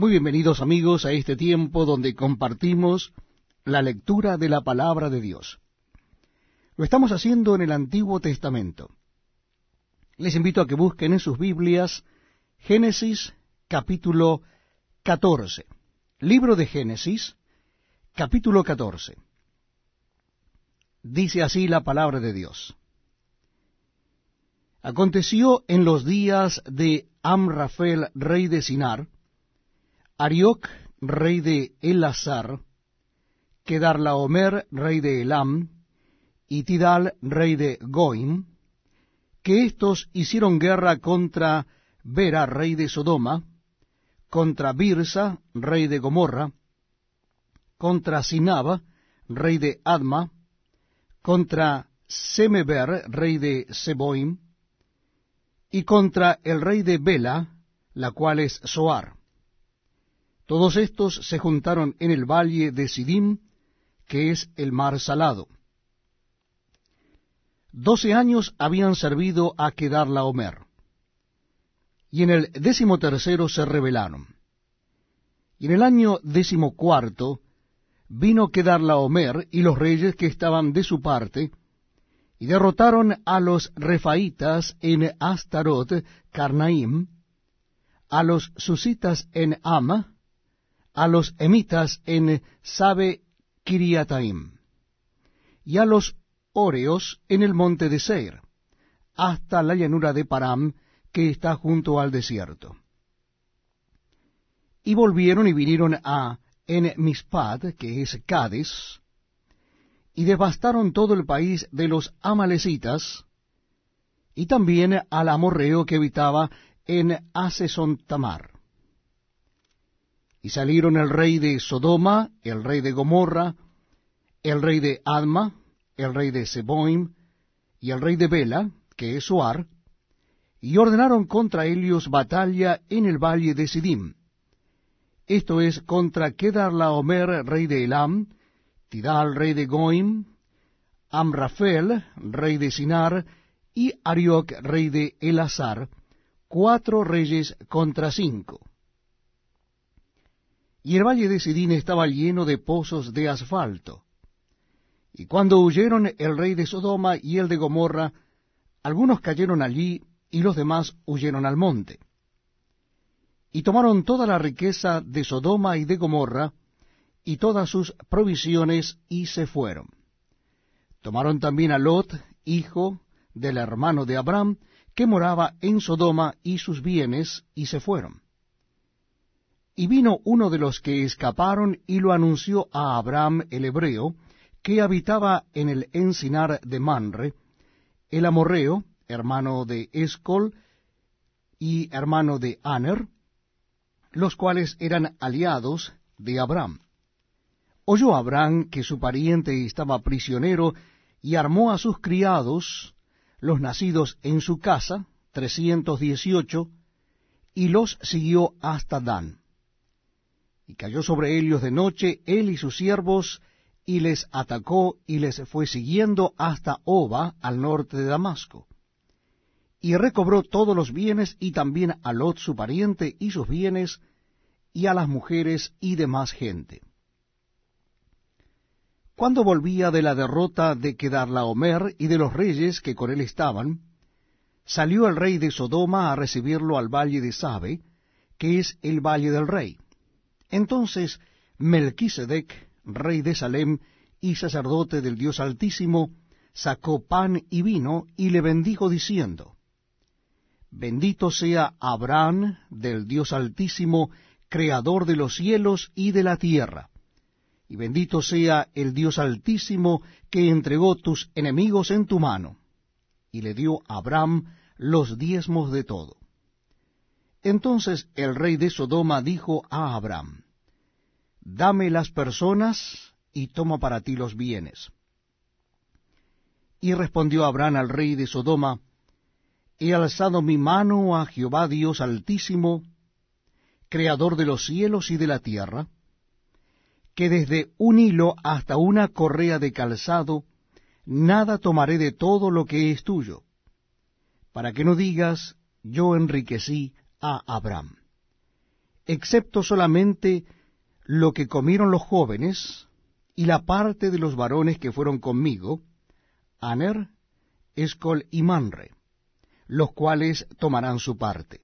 Muy bienvenidos amigos a este tiempo donde compartimos la lectura de la palabra de Dios. Lo estamos haciendo en el Antiguo Testamento. Les invito a que busquen en sus Biblias Génesis capítulo 14. Libro de Génesis capítulo 14. Dice así la palabra de Dios. Aconteció en los días de Amrafel, rey de Sinar, Arioc, rey de Elazar, Kedarlaomer, rey de Elam, y Tidal, rey de Goim, que éstos hicieron guerra contra Bera, rey de Sodoma, contra Birsa, rey de Gomorra, contra Sinaba, rey de Adma, contra Semeber, rey de Seboim, y contra el rey de Bela, la cual es Soar. Todos estos se juntaron en el valle de Sidim, que es el mar salado. Doce años habían servido a quedar la Homer, y en el décimo tercero se rebelaron. Y en el año décimo cuarto vino quedar la Homer y los reyes que estaban de su parte, y derrotaron a los refaitas en Astarot, Carnaim, a los susitas en Ama, a los emitas en Sabe Kiriataim, y a los Oreos en el monte de Seir, hasta la llanura de Param, que está junto al desierto. Y volvieron y vinieron a En Mispad, que es Cades, y devastaron todo el país de los amalecitas, y también al amorreo que habitaba en Aseson Tamar. Y salieron el rey de Sodoma, el rey de Gomorra, el rey de Adma, el rey de Seboim, y el rey de Bela, que es Soar, y ordenaron contra ellos batalla en el valle de Sidim. Esto es contra Kedarlaomer, rey de Elam, Tidal, rey de Goim, Amrafel, rey de Sinar, y Arioc, rey de Elazar, cuatro reyes contra cinco. Y el valle de Sidín estaba lleno de pozos de asfalto. Y cuando huyeron el rey de Sodoma y el de Gomorra, algunos cayeron allí y los demás huyeron al monte. Y tomaron toda la riqueza de Sodoma y de Gomorra, y todas sus provisiones, y se fueron. Tomaron también a Lot, hijo del hermano de Abraham, que moraba en Sodoma, y sus bienes, y se fueron. Y vino uno de los que escaparon y lo anunció a Abraham el hebreo, que habitaba en el encinar de Manre, el amorreo, hermano de Escol y hermano de Aner, los cuales eran aliados de Abraham. Oyó Abraham que su pariente estaba prisionero y armó a sus criados, los nacidos en su casa, trescientos dieciocho, y los siguió hasta Dan y cayó sobre ellos de noche él y sus siervos, y les atacó y les fue siguiendo hasta Oba, al norte de Damasco. Y recobró todos los bienes, y también a Lot su pariente y sus bienes, y a las mujeres y demás gente. Cuando volvía de la derrota de Kedarlaomer y de los reyes que con él estaban, salió el rey de Sodoma a recibirlo al valle de Sabe, que es el valle del rey entonces Melquisedec, rey de Salem y sacerdote del Dios Altísimo, sacó pan y vino y le bendijo diciendo, Bendito sea Abraham del Dios Altísimo, creador de los cielos y de la tierra. Y bendito sea el Dios Altísimo que entregó tus enemigos en tu mano. Y le dio a Abraham los diezmos de todo. Entonces el rey de Sodoma dijo a Abraham, Dame las personas y toma para ti los bienes. Y respondió Abraham al rey de Sodoma, He alzado mi mano a Jehová Dios Altísimo, Creador de los cielos y de la tierra, que desde un hilo hasta una correa de calzado, nada tomaré de todo lo que es tuyo, para que no digas, yo enriquecí a Abraham. excepto solamente lo que comieron los jóvenes y la parte de los varones que fueron conmigo, Aner, Escol y Manre, los cuales tomarán su parte.